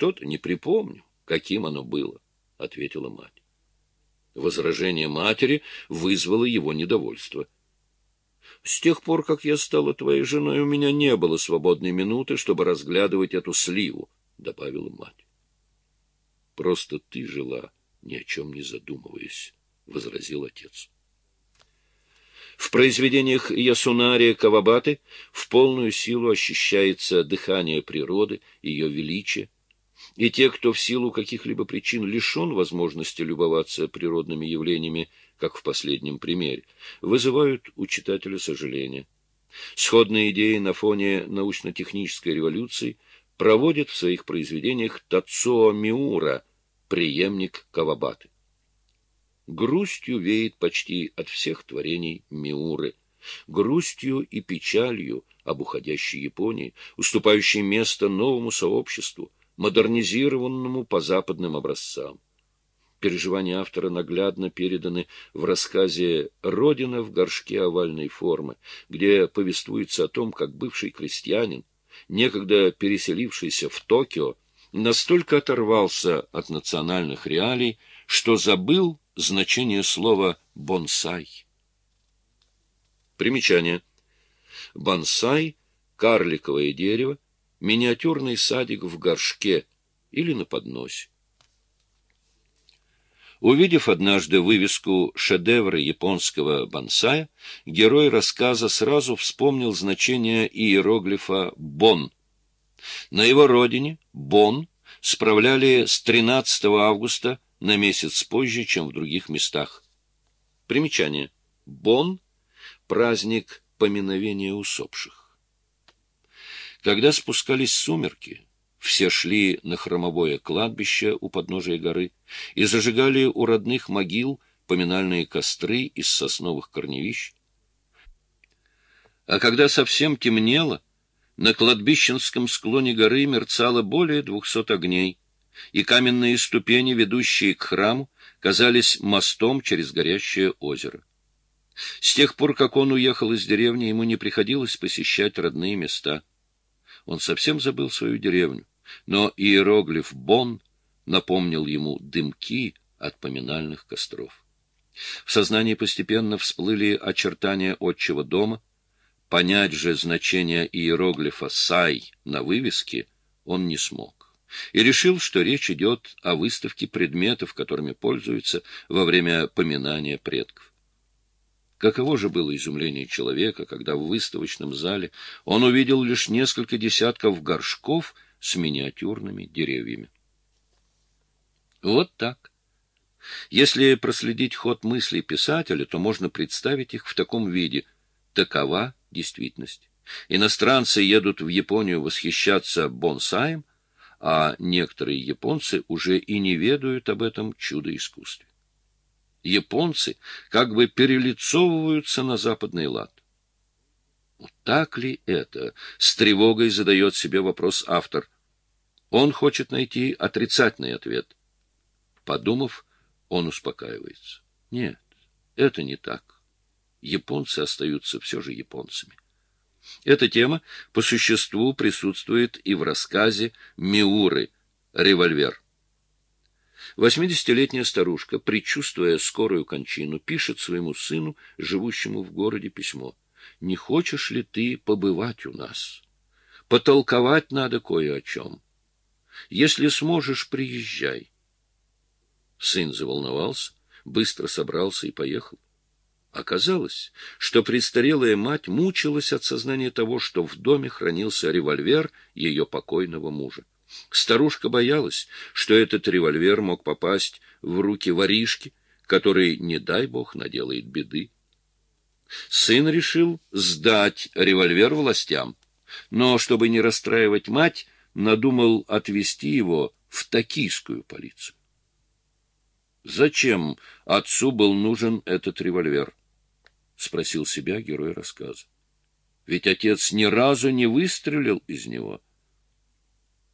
что-то не припомню, каким оно было, — ответила мать. Возражение матери вызвало его недовольство. С тех пор, как я стала твоей женой, у меня не было свободной минуты, чтобы разглядывать эту сливу, — добавила мать. — Просто ты жила, ни о чем не задумываясь, — возразил отец. В произведениях Ясунария Кавабаты в полную силу ощущается дыхание природы, ее величие, и те, кто в силу каких-либо причин лишен возможности любоваться природными явлениями, как в последнем примере, вызывают у читателя сожаление. Сходные идеи на фоне научно-технической революции проводит в своих произведениях Тацуо Миура, преемник Кавабаты. Грустью веет почти от всех творений Миуры, грустью и печалью об уходящей Японии, уступающей место новому сообществу, модернизированному по западным образцам. Переживания автора наглядно переданы в рассказе «Родина в горшке овальной формы», где повествуется о том, как бывший крестьянин, некогда переселившийся в Токио, настолько оторвался от национальных реалий, что забыл значение слова «бонсай». Примечание. Бонсай — карликовое дерево, миниатюрный садик в горшке или на подносе. Увидев однажды вывеску шедевра японского бонсая, герой рассказа сразу вспомнил значение иероглифа «бон». На его родине «бон» справляли с 13 августа на месяц позже, чем в других местах. Примечание. Бон — праздник поминовения усопших. Когда спускались сумерки, все шли на хромовое кладбище у подножия горы и зажигали у родных могил поминальные костры из сосновых корневищ. А когда совсем темнело, на кладбищенском склоне горы мерцало более двухсот огней, и каменные ступени, ведущие к храму, казались мостом через горящее озеро. С тех пор, как он уехал из деревни, ему не приходилось посещать родные места. Он совсем забыл свою деревню, но иероглиф «Бон» напомнил ему дымки от поминальных костров. В сознании постепенно всплыли очертания отчего дома. Понять же значение иероглифа «Сай» на вывеске он не смог и решил, что речь идет о выставке предметов, которыми пользуются во время поминания предков. Каково же было изумление человека, когда в выставочном зале он увидел лишь несколько десятков горшков с миниатюрными деревьями. Вот так. Если проследить ход мыслей писателя, то можно представить их в таком виде. Такова действительность. Иностранцы едут в Японию восхищаться бонсаем, а некоторые японцы уже и не ведают об этом чудо-искусстве. Японцы как бы перелицовываются на западный лад. Так ли это? С тревогой задает себе вопрос автор. Он хочет найти отрицательный ответ. Подумав, он успокаивается. Нет, это не так. Японцы остаются все же японцами. Эта тема по существу присутствует и в рассказе «Миуры. Револьвер». Восьмидесятилетняя старушка, предчувствуя скорую кончину, пишет своему сыну, живущему в городе, письмо. «Не хочешь ли ты побывать у нас? Потолковать надо кое о чем. Если сможешь, приезжай». Сын заволновался, быстро собрался и поехал. Оказалось, что престарелая мать мучилась от сознания того, что в доме хранился револьвер ее покойного мужа. Старушка боялась, что этот револьвер мог попасть в руки воришки, который, не дай бог, наделает беды. Сын решил сдать револьвер властям, но, чтобы не расстраивать мать, надумал отвезти его в токийскую полицию. Зачем отцу был нужен этот револьвер? — спросил себя герой рассказа. Ведь отец ни разу не выстрелил из него.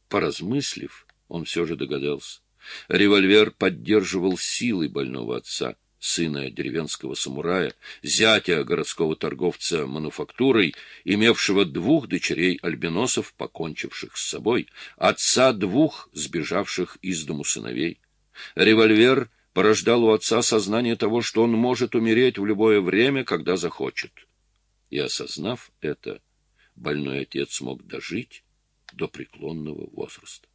Поразмыслив, он все же догадался. Револьвер поддерживал силой больного отца, сына деревенского самурая, зятя городского торговца мануфактурой, имевшего двух дочерей-альбиносов, покончивших с собой, отца двух сбежавших из дому сыновей. Револьвер порождал у отца сознание того, что он может умереть в любое время, когда захочет. И, осознав это, больной отец смог дожить до преклонного возраста.